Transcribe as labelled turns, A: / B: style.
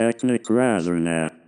A: Technic Razornet.